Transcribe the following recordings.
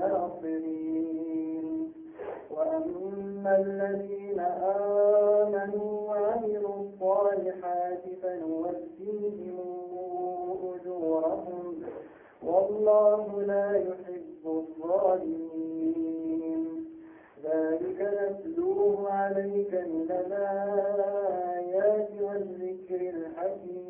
ناصرين وأما الذين آمنوا وعملوا الصالحات فنوفيهم أجورهم. والله لا يحب الظالمين. ذلك نتلوه عليك من الآيات والذكر الحكيم.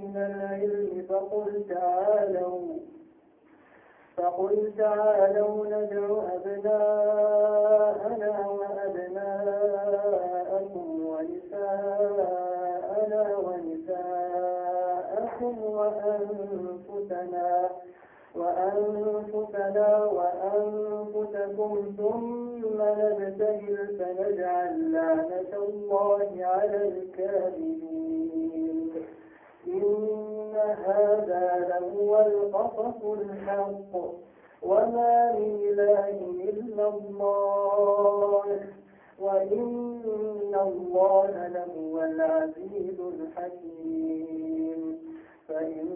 من العلم فقل تعالوا. فقل تعالوا ندع أبناءنا وأبناءكم ونساءنا ونساءكم وأنفسنا وأنفسنا وأنفسكم ثم نبتهل فنجعل لعنة الله على الكاذبين. إن هذا لهو القصص الحق. وما إله إلا الله. وإن الله لهو العزيز الحكيم. فإن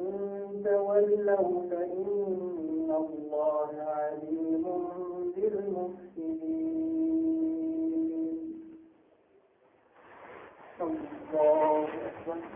تولوا فإن الله عليم بالمفسدين. الله أكبر.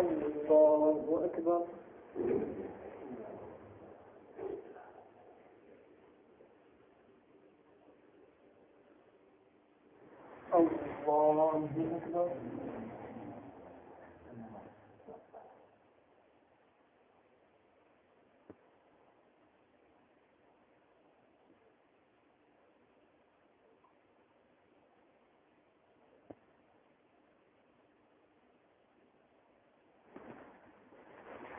الله أكبر. الله أكبر.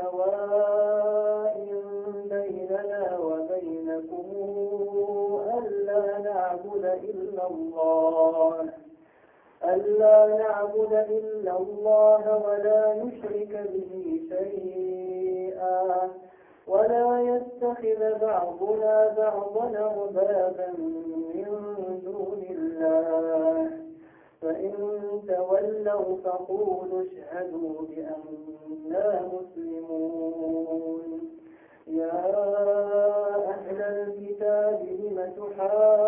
سواء بيننا وبينكم ألا نعبد إلا الله. ألا نعبد إلا الله ولا نشرك به شيئا. ولا يتخذ بعضنا بعضا أربابا من دون الله. فإن تولوا فقولوا اشهدوا بأننا مسلمون. يا أهل الكتاب لم تحاجون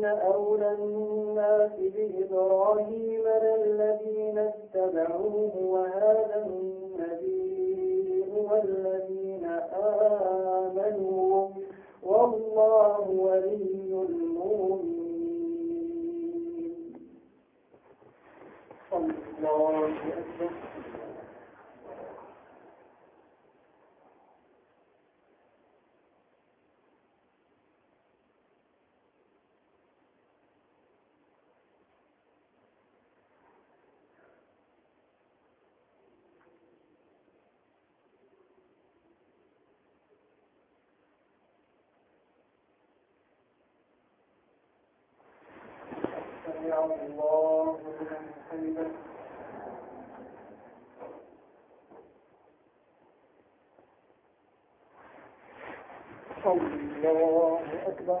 إن أولى الناس بإبراهيم للذين اتبعوه وهذا النبي والذين آمنوا والله ولي المؤمنين الله أكبر سمع الله أكبر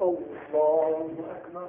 الله أكبر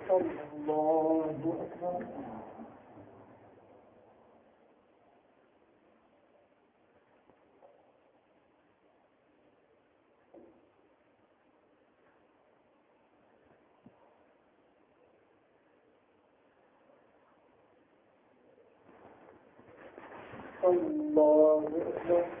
الله أكبر الله أكبر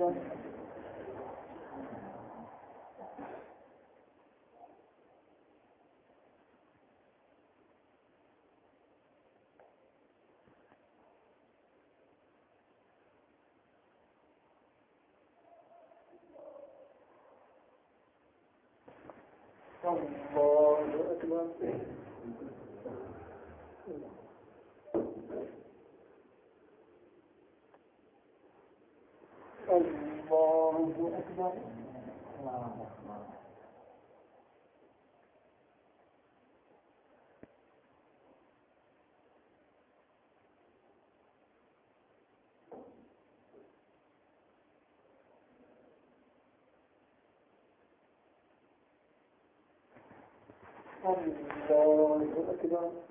الله أكبر الله أكبر الله أكبر